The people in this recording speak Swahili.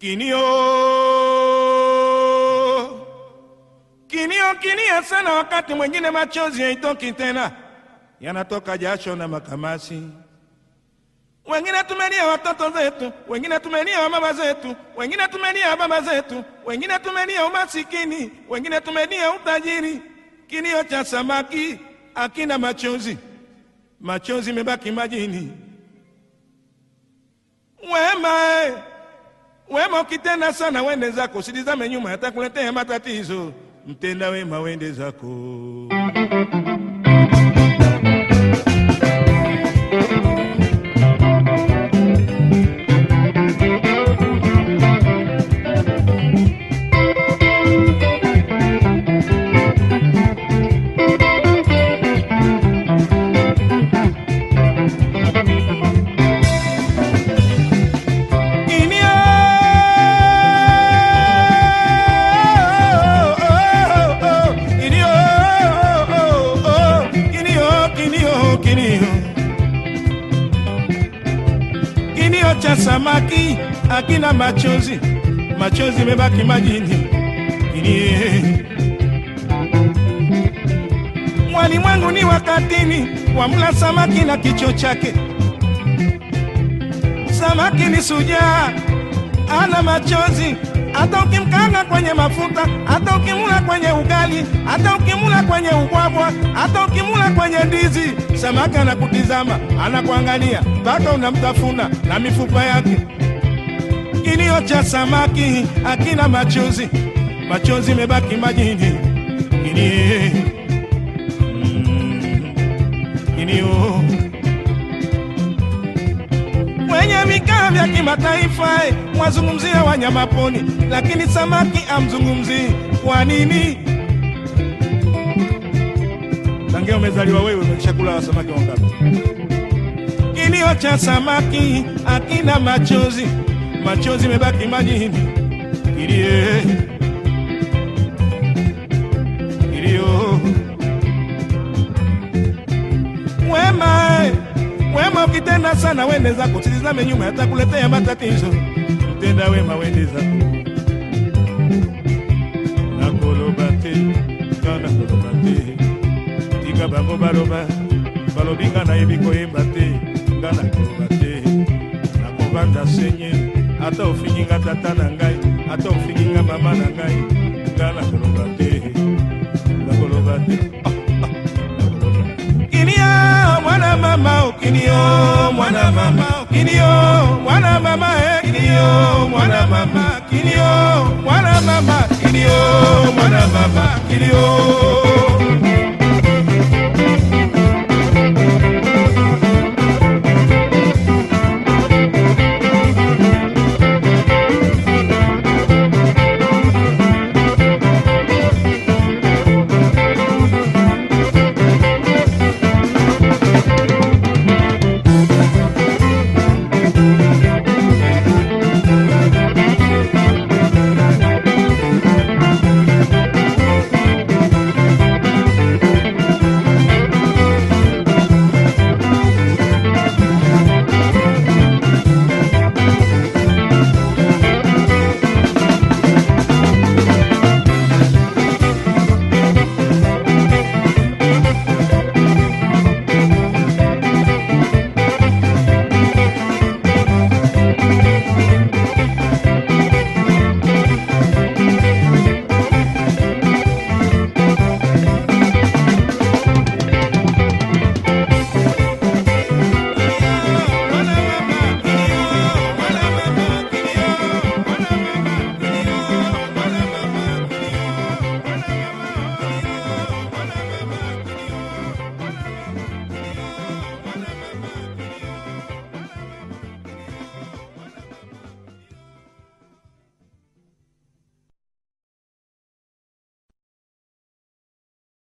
Kinio, kinio, kinia sana, wakati mwingine machozi haitoki tena, yanatoka jasho na makamasi. Wengine tumelia watoto zetu, wengine tumelia mama zetu, wengine tumelia baba zetu, wengine tumelia umasikini, wengine tumelia utajiri. kinio cha samaki akina machozi, machozi mebaki majini. Wema eh. Wema ukitenda sana wende zako, usitizame nyuma, yatakuletea matatizo. Mtenda wema wende zako. Kinio. Kilio cha samaki akina machozi, machozi mebaki majini. mwali mwangu ni wakatini, wamla samaki na kicho chake. Samaki ni sujaa, ana machozi, hata ukimkanga kwenye mafuta, hata ukimula kwenye ugali, hata ukimula kwenye ubwabwa, hata ukimula kwenye ndizi, samaki anakutizama, anakuangalia mpaka unamtafuna na mifupa yake. Kilio cha samaki akina machozi, machozi mebaki majini. Kinie, mm, kilio kimataifa eh, mwazungumzia wanyamapori, lakini samaki amzungumzi Kwa nini? Tangia umezaliwa wewe umeshakula wa samaki wangapi? Kilio cha samaki akina machozi, machozi mebaki majini. Kilie, sana wende zako, usitizame nyuma, yatakuletea matatizo. Mtenda wema wende zako. nakoloba te nakoloba te. Tika bango baloba balobi nga nayebi koyemba te. Nga nakoloba te. Nakovanda senye ata ofingi nga tata na ngai ata ofingi nga mama na ngai. Nga nakoloba te. Nakoloba te mwana mama oh, kinio mwana mama oh, kinio mwana mama eh kinio mwana mama kinio mwana mama kinio mwana mama kinio